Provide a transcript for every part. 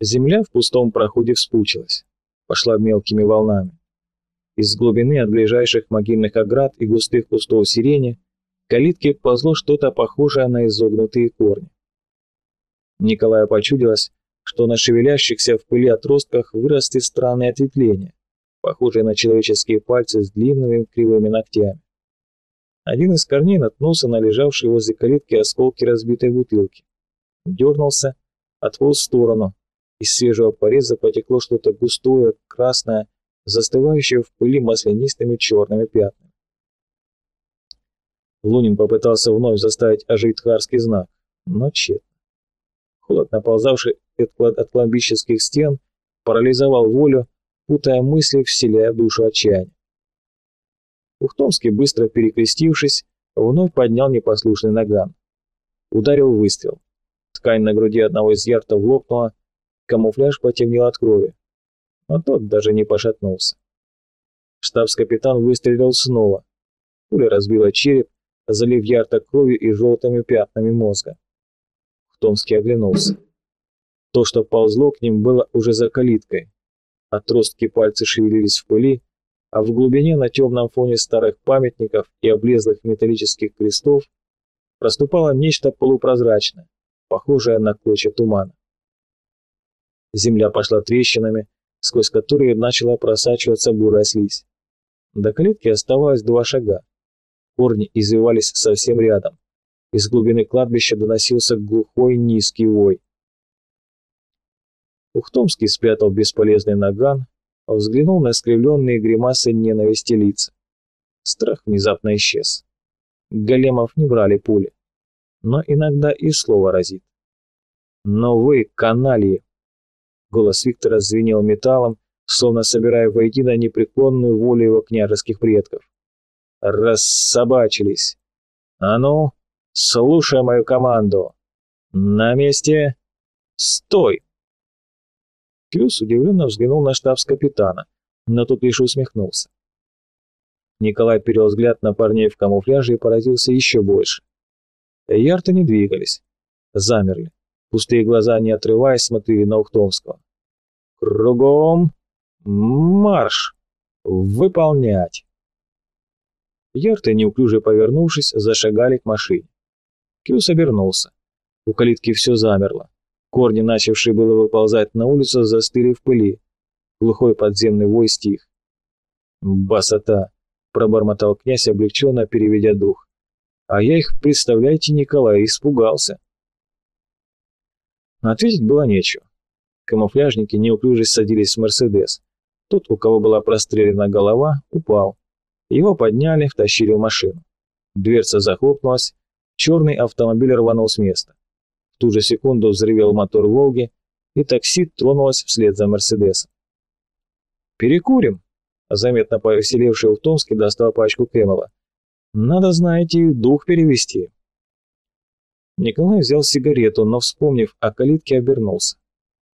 Земля в пустом проходе вспучилась, пошла мелкими волнами. Из глубины от ближайших могильных оград и густых кустов сирени калитке ползло что-то похожее на изогнутые корни. Николаю почудилось, что на шевелящихся в пыли отростках выросли странные ответвления, похожие на человеческие пальцы с длинными кривыми ногтями. Один из корней наткнулся на лежавшие возле калитки осколки разбитой бутылки. Дернулся, отполз в сторону. Из свежего пореза потекло что-то густое, красное, застывающее в пыли маслянистыми черными пятнами. Лунин попытался вновь заставить ожить харский знак, но тщетно. Холод, наползавший от кладбищенских стен, парализовал волю, путая мысли, вселяя в душу отчаяния. Ухтомский, быстро перекрестившись, вновь поднял непослушный наган. Ударил выстрел. Ткань на груди одного из яртов лопнула, камуфляж потемнел от крови. Но тот даже не пошатнулся. Штабс-капитан выстрелил снова. Пуля разбила череп, залив ярто кровью и желтыми пятнами мозга. Ухтомский оглянулся. То, что ползло к ним, было уже за калиткой. Отростки пальцы шевелились в пыли, а в глубине на темном фоне старых памятников и облезлых металлических крестов проступало нечто полупрозрачное, похожее на клочья тумана. Земля пошла трещинами, сквозь которые начала просачиваться бурая слизь. До калитки оставалось два шага. Корни извивались совсем рядом. Из глубины кладбища доносился глухой низкий вой. Ухтомский спрятал бесполезный наган, взглянул на искривленные гримасы ненависти лица. Страх внезапно исчез. Големов не брали пули. Но иногда и слово разит. «Но вы, канальи!» Голос Виктора звенел металлом, словно собирая воедино непреклонную волю его княжеских предков. «Рассобачились! А ну, слушай мою команду! На месте! Стой!» Клюс удивленно взглянул на штабс-капитана, но тот лишь усмехнулся. Николай перевел взгляд на парней в камуфляже и поразился еще больше. Ярты не двигались, замерли. Пустые глаза, не отрываясь, смотрели на Ухтомского. «Кругом! Марш! Выполнять!» Ярты, неуклюже повернувшись, зашагали к машине. Кюс обернулся. У калитки все замерло. Корни, начавшие было выползать на улицу, застыли в пыли. Глухой подземный вой стих. «Басота!» — пробормотал князь, облегченно переведя дух. «А я их, представляете, Николай, испугался». Ответить было нечего. Камуфляжники неуклюже садились в «Мерседес». Тот, у кого была прострелена голова, упал. Его подняли, втащили в машину. Дверца захлопнулась, черный автомобиль рванул с места. В ту же секунду взревел мотор «Волги», и такси тронулось вслед за «Мерседесом». «Перекурим», — заметно повеселевший Ухтомский достал пачку Кэмела. «Надо, знаете, дух перевести». Николай взял сигарету, но, вспомнив о калитке, обернулся.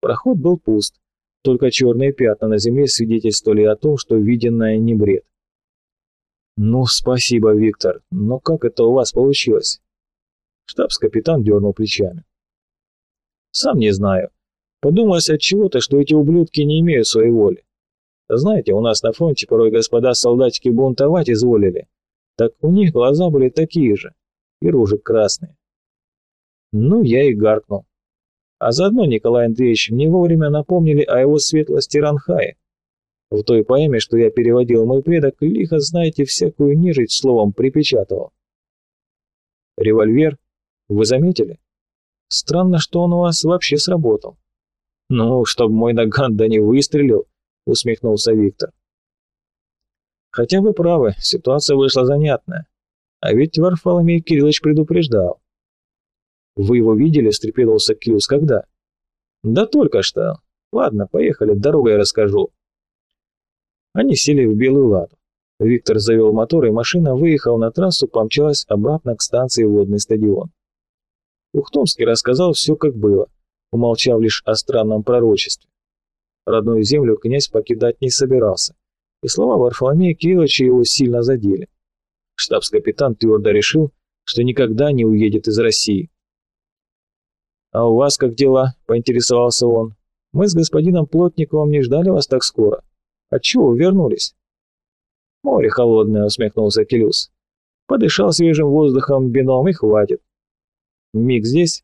Проход был пуст, только черные пятна на земле свидетельствовали о том, что виденное не бред. «Ну, спасибо, Виктор, но как это у вас получилось?» Штабс-капитан дернул плечами. «Сам не знаю. Подумалось от чего-то, что эти ублюдки не имеют своей воли. Знаете, у нас на фронте порой господа солдатики бунтовать изволили. Так у них глаза были такие же, и рожи красные. Ну, я и гаркнул. А заодно, Николай Андреевич, мне вовремя напомнили о его светлости Ранхае. В той поэме, что я переводил мой предок, лихо, знаете, всякую нежить словом припечатывал. Револьвер вы заметили? Странно, что он у вас вообще сработал. Ну, чтоб мой наган да не выстрелил, усмехнулся Виктор. Хотя вы правы, ситуация вышла занятная. А ведь Варфоломей Кириллович предупреждал. Вы его видели, встрепенулся Кьюз, когда? Да только что. Ладно, поехали, дорогой расскажу. Они сели в белую ладу. Виктор завел мотор, и машина, выехав на трассу, помчалась обратно к станции «Водный стадион». Ухтомский рассказал все, как было, умолчав лишь о странном пророчестве. Родную землю князь покидать не собирался, и слова Варфоломея Кирилловича его сильно задели. Штабс-капитан твердо решил, что никогда не уедет из России. «А у вас как дела?» – поинтересовался он. Мы с господином Плотниковым не ждали вас так скоро. Отчего вы вернулись?» «Море холодное», — усмехнулся Келюс. «Подышал свежим воздухом, бином и хватит». «Миг здесь?»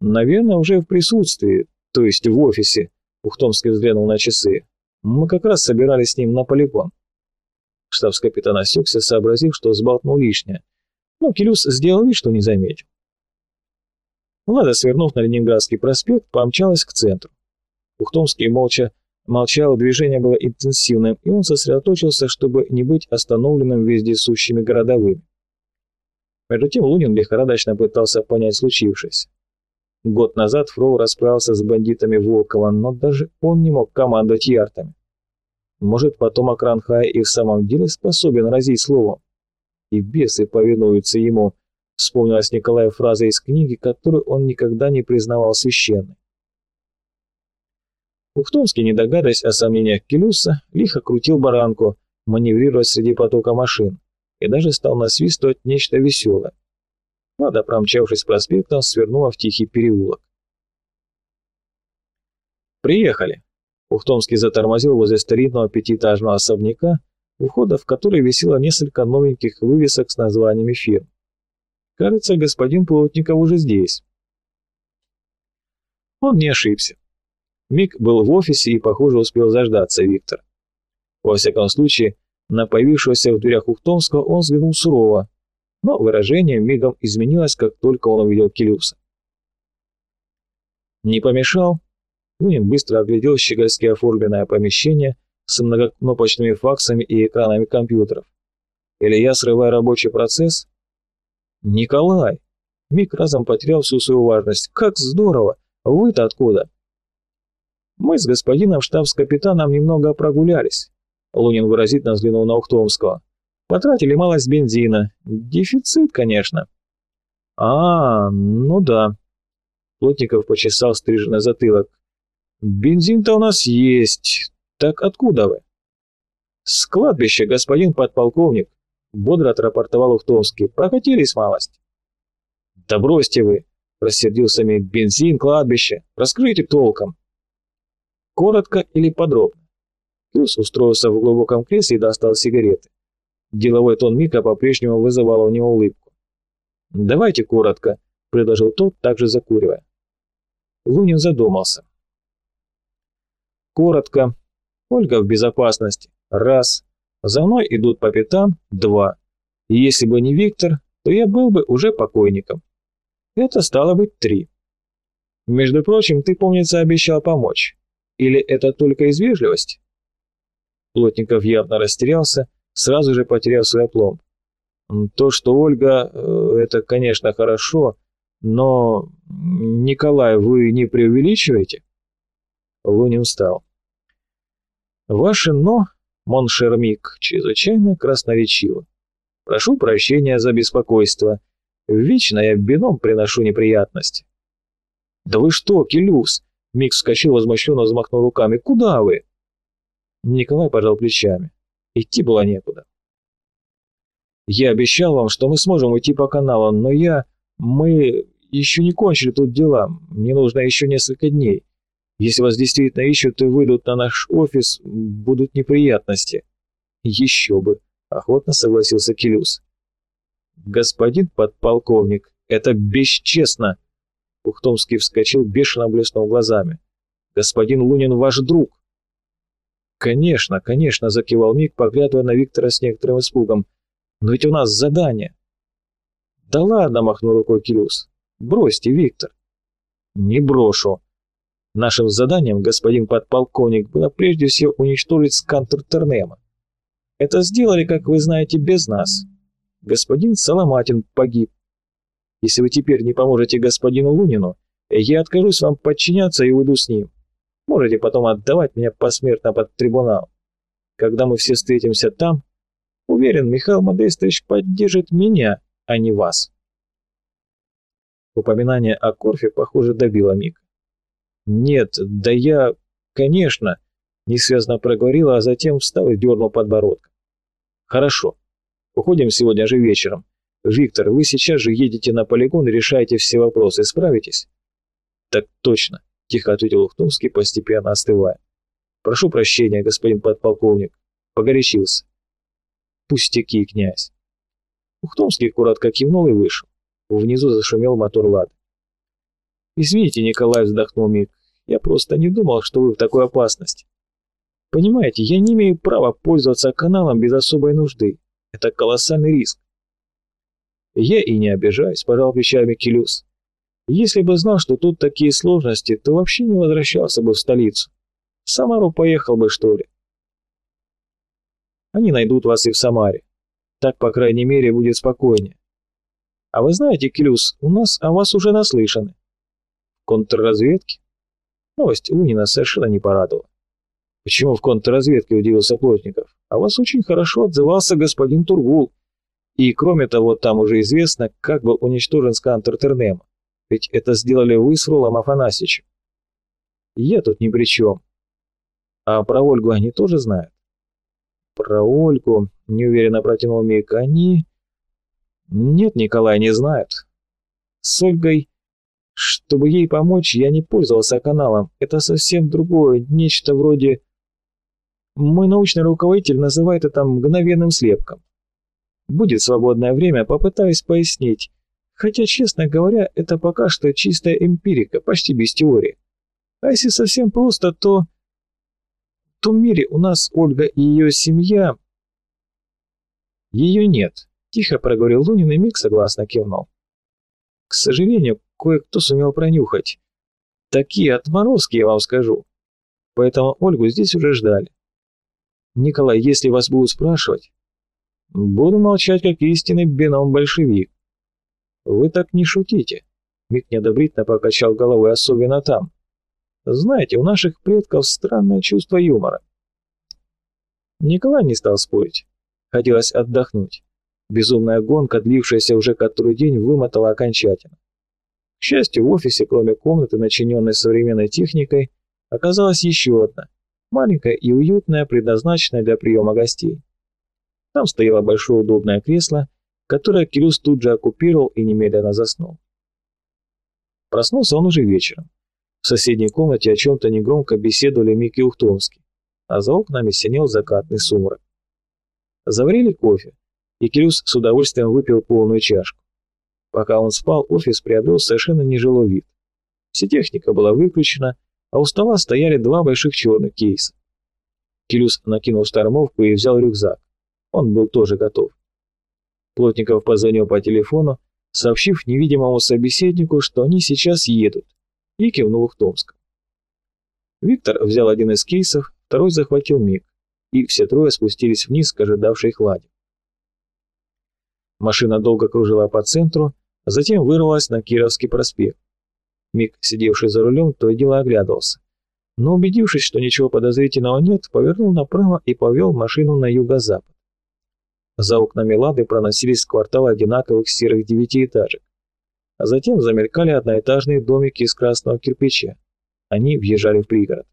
«Наверное, уже в присутствии, то есть в офисе», — Ухтомский взглянул на часы. «Мы как раз собирались с ним на полигон». Штабс-капитан осекся, сообразив, что сболтнул лишнее. Но Келюс сделал вид, что не заметил. Лада, свернув на Ленинградский проспект, помчалась к центру. Ухтомский молча молчал, движение было интенсивным, и он сосредоточился, чтобы не быть остановленным вездесущими городовыми. Между тем Лунин лихорадочно пытался понять случившееся. Год назад Фроу расправился с бандитами Волкова, но даже он не мог командовать яртами. Может, потомок Ранхая и в самом деле способен разить словом? И бесы повинуются ему, вспомнилась Николая фраза из книги, которую он никогда не признавал священной. Ухтомский, не догадываясь о сомнениях Келюса, лихо крутил баранку, маневрируя среди потока машин, и даже стал насвистывать нечто веселое. Лада, промчавшись проспектом, свернула в тихий переулок. «Приехали!» Ухтомский затормозил возле старинного пятиэтажного особняка, у входа в который висело несколько новеньких вывесок с названиями фирм. Кажется, господин Плотников уже здесь. Он не ошибся. Мик был в офисе и, похоже, успел заждаться Виктор. Во всяком случае, на появившегося в дверях Ухтомского он взглянул сурово, но выражение мигом изменилось, как только он увидел Келюса. «Не помешал?» Лунин быстро оглядел щегольски оформленное помещение с многокнопочными факсами и экранами компьютеров. «Или я срываю рабочий процесс?» «Николай!» Мик разом потерял всю свою важность. «Как здорово! Вы-то откуда?» «Мы с господином штабс-капитаном немного прогулялись», Лунин выразительно взглянул на Ухтомского. Потратили малость бензина. Дефицит, конечно. А, ну да. Плотников почесал стриженный затылок. Бензин-то у нас есть. Так откуда вы? С кладбища, господин подполковник. Бодро отрапортовал Ухтомский. Прокатились малость. Да бросьте вы, рассердился Мик. Бензин, кладбище. Раскройте толком. Коротко или подробно? Плюс устроился в глубоком кресле и достал сигареты. Деловой тон Мика по-прежнему вызывал у него улыбку. «Давайте коротко», — предложил тот, также закуривая. Лунин задумался. «Коротко. Ольга в безопасности. Раз. За мной идут по пятам. Два. И если бы не Виктор, то я был бы уже покойником. Это стало быть три. Между прочим, ты, помнится, обещал помочь. Или это только из вежливости?» Плотников явно растерялся, сразу же потеряв свой опломб. То, что Ольга, э, это, конечно, хорошо, но... Николай, вы не преувеличиваете? Лунин встал. Ваше «но», mon cher Мик, чрезвычайно красноречиво. Прошу прощения за беспокойство. Вечно я бином приношу неприятности. Да вы что, Келюс? Мик вскочил, возмущенно взмахнул руками. Куда вы? Николай пожал плечами. Идти было некуда. Я обещал вам, что мы сможем уйти по каналу, но я... Мы еще не кончили тут дела. Мне нужно еще несколько дней. Если вас действительно ищут и выйдут на наш офис, будут неприятности. Еще бы, охотно согласился Келюс. Господин подполковник, это бесчестно. Ухтомский вскочил, бешено блеснув глазами. Господин Лунин ваш друг. «Конечно, конечно», — закивал Мик, поглядывая на Виктора с некоторым испугом. «Но ведь у нас задание». «Да ладно», — махнул рукой Кирюс. «Бросьте, Виктор». «Не брошу. Нашим заданием, господин подполковник, было прежде всего уничтожить скантер Тернема. Это сделали, как вы знаете, без нас. Господин Соломатин погиб. Если вы теперь не поможете господину Лунину, я откажусь вам подчиняться и уйду с ним. Можете потом отдавать меня посмертно под трибунал. Когда мы все встретимся там, уверен, Михаил Модестович поддержит меня, а не вас. Упоминание о Корфе, похоже, добило Мика. «Нет, да я... Конечно!» — несвязно проговорила, а затем встал и дернул подбородком. «Хорошо. Уходим сегодня же вечером. Виктор, вы сейчас же едете на полигон и решаете все вопросы. Справитесь?» «Так точно. — тихо ответил Ухтомский, постепенно остывая. «Прошу прощения, господин подполковник. Погорячился». «Пустяки, князь». Ухтомский коротко кивнул и вышел. Внизу зашумел мотор «Лады». «Извините, Николай», — вздохнул Мик, — «я просто не думал, что вы в такой опасности. Понимаете, я не имею права пользоваться каналом без особой нужды. Это колоссальный риск». «Я и не обижаюсь», — пожал плечами Келюс. «Если бы знал, что тут такие сложности, то вообще не возвращался бы в столицу. В Самару поехал бы, что ли?» «Они найдут вас и в Самаре. Так, по крайней мере, будет спокойнее. А вы знаете, Келюс, у нас о вас уже наслышаны контрразведки? Новость Лунина совершенно не порадовала. Почему в контрразведке удивился Плотников? А вас очень хорошо отзывался господин Тургул. И кроме того, там уже известно, как был уничтожен скантер Тернема. Ведь это сделали вы с Ролом Афанасьевичем. Я тут ни при чем. А про Ольгу они тоже знают? Про Ольгу, неуверенно протянул Мик, они... Нет, Николай, не знают. С Ольгой чтобы ей помочь, я не пользовался каналом. Это совсем другое, нечто вроде... Мой научный руководитель называет это мгновенным слепком. Будет свободное время, попытаюсь пояснить. Хотя, честно говоря, это пока что чистая эмпирика, почти без теории. А если совсем просто, то... В том мире у нас Ольга и ее семья... Ее нет, тихо проговорил Лунин и Мик согласно кивнул. К сожалению, кое-кто сумел пронюхать. Такие отморозки, я вам скажу. Поэтому Ольгу здесь уже ждали. Николай, если вас будут спрашивать, буду молчать, как истинный бином-большевик. Вы так не шутите. Мик неодобрительно покачал головой, особенно там. Знаете, у наших предков странное чувство юмора. Николай не стал спорить. Хотелось отдохнуть. Безумная гонка, длившаяся уже который день, вымотала окончательно. К счастью, в офисе, кроме комнаты, начиненной современной техникой, оказалась еще одна, маленькая и уютная, предназначенная для приема гостей. Там стояло большое удобное кресло, которое Кирюс тут же оккупировал и немедленно заснул. Проснулся он уже вечером. В соседней комнате о чем-то негромко беседовали Микки Ухтомский, а за окнами синел закатный сумрак. Заварили кофе, и Кирюс с удовольствием выпил полную чашку. Пока он спал, офис приобрел совершенно нежилой вид. Вся техника была выключена, а у стола стояли два больших черных кейса. Келюс накинул штормовку и взял рюкзак. Он был тоже готов. Плотников позвонил по телефону, сообщив невидимому собеседнику, что они сейчас едут, и кивнул в Томск. Виктор взял один из кейсов, второй захватил Миг, и все трое спустились вниз к ожидавшей хладе. Машина долго кружила по центру, затем вырвалась на Кировский проспект. Мик, сидевший за рулем, то и дело оглядывался. Но убедившись, что ничего подозрительного нет, повернул направо и повел машину на юго-запад. За окнами Лады проносились кварталы одинаковых серых девятиэтажек. А затем замелькали одноэтажные домики из красного кирпича. Они въезжали в пригород.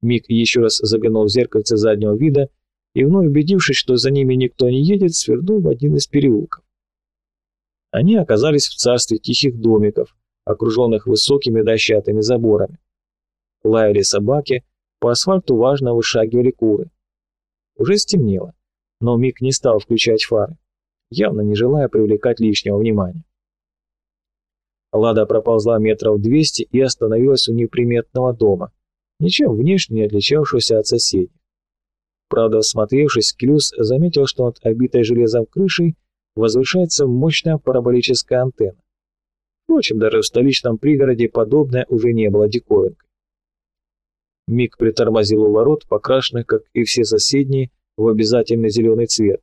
Мик еще раз заглянул в зеркальце заднего вида и, вновь убедившись, что за ними никто не едет, свернул в один из переулков. Они оказались в царстве тихих домиков, окруженных высокими дощатыми заборами. Лаяли собаки, по асфальту важно вышагивали куры. Уже стемнело, но Мик не стал включать фары, явно не желая привлекать лишнего внимания. Лада проползла метров двести и остановилась у неприметного дома, ничем внешне не отличавшегося от соседей. Правда, всмотревшись, Клюс заметил, что над обитой железом крышей возвышается мощная параболическая антенна. Впрочем, даже в столичном пригороде подобное уже не было диковинкой. Миг притормозил у ворот, покрашенных, как и все соседние, в обязательный зеленый цвет,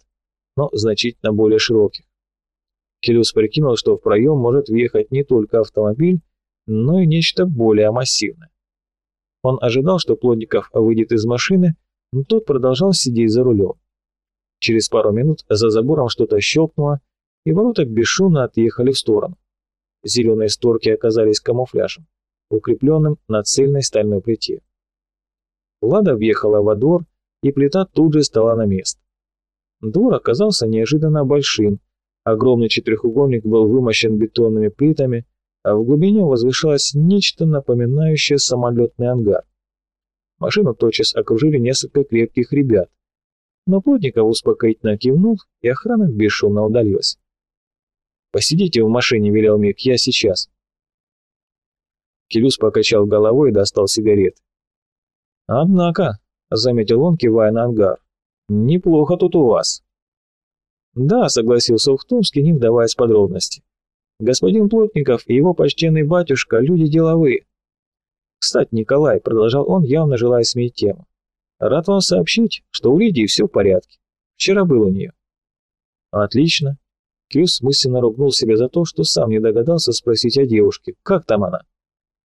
но значительно более широких. Келюс прикинул, что в проем может въехать не только автомобиль, но и нечто более массивное. Он ожидал, что Плотников выйдет из машины, но тот продолжал сидеть за рулем. Через пару минут за забором что-то щелкнуло, и ворота бесшумно отъехали в сторону. Зеленые створки оказались камуфляжем, укрепленным на цельной стальной плите. Лада въехала во двор, и плита тут же стала на место. Двор оказался неожиданно большим, огромный четырехугольник был вымощен бетонными плитами, а в глубине возвышалось нечто напоминающее самолетный ангар. Машину тотчас окружили несколько крепких ребят, но Плотников успокоительно кивнул, и охрана бесшумно удалилась. «Посидите в машине», — велел Мик, — «я сейчас». Келюс покачал головой и достал сигарет. «Однако», — заметил он, кивая на ангар, — «неплохо тут у вас». «Да», — согласился Ухтомский, не вдаваясь в подробности. «Господин Плотников и его почтенный батюшка — люди деловые». «Кстати, Николай», — продолжал он, явно желая сменить тему, — «рад вам сообщить, что у Лидии все в порядке. Вчера был у нее». «Отлично». Кьюс мысленно ругнул себя за то, что сам не догадался спросить о девушке. «Как там она?»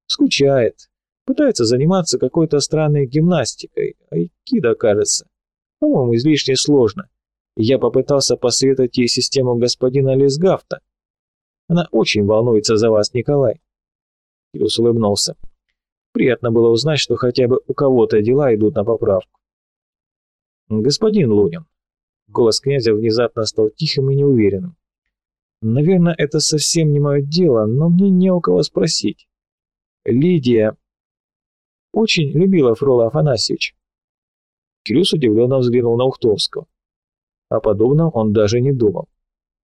«Скучает. Пытается заниматься какой-то странной гимнастикой. Айкидо, кажется. По-моему, излишне сложно. Я попытался посоветовать ей систему господина Лесгафта. Она очень волнуется за вас, Николай. Кирюс улыбнулся. Приятно было узнать, что хотя бы у кого-то дела идут на поправку. Господин Лунин. Голос князя внезапно стал тихим и неуверенным. Наверное, это совсем не мое дело, но мне не у кого спросить. Лидия очень любила Фрола Афанасьевич. Кирюс удивленно взглянул на Ухтомского. О подобном он даже не думал.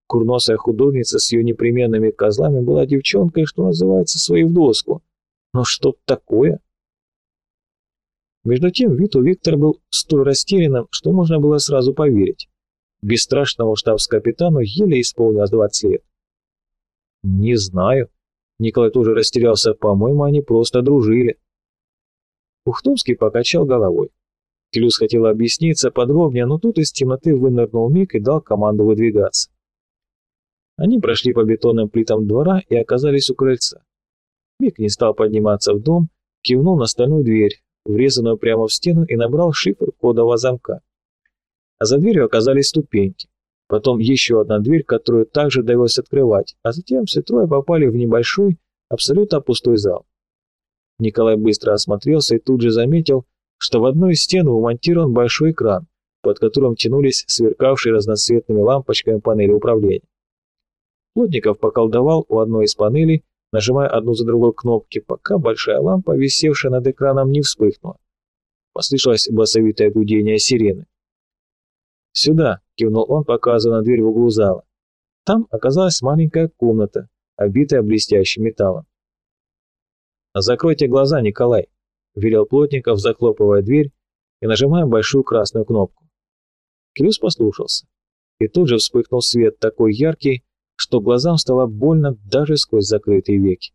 Курносая художница с ее непременными козлами была девчонкой, что называется, своей в доску. Но что такое? Между тем вид у Виктора был столь растерянным, что можно было сразу поверить. Бесстрашному штабс-капитану еле исполнилось 20 лет. «Не знаю». Николай тоже растерялся. «По-моему, они просто дружили». Ухтомский покачал головой. Клюс хотел объясниться подробнее, но тут из темноты вынырнул Мик и дал команду выдвигаться. Они прошли по бетонным плитам двора и оказались у крыльца. Мик не стал подниматься в дом, кивнул на стальную дверь, врезанную прямо в стену, и набрал шифр кодового замка. А за дверью оказались ступеньки. Потом еще одна дверь, которую также довелось открывать, а затем все трое попали в небольшой, абсолютно пустой зал. Николай быстро осмотрелся и тут же заметил, что в одной из стен вмонтирован большой экран, под которым тянулись сверкавшие разноцветными лампочками панели управления. Плотников поколдовал у одной из панелей, нажимая одну за другой кнопки, пока большая лампа, висевшая над экраном, не вспыхнула. Послышалось басовитое гудение сирены. «Сюда!» — кивнул он, показывая на дверь в углу зала. Там оказалась маленькая комната, обитая блестящим металлом. «Закройте глаза, Николай!» — велел Плотников, захлопывая дверь и нажимая большую красную кнопку. Клюс послушался, и тут же вспыхнул свет такой яркий, что глазам стало больно даже сквозь закрытые веки.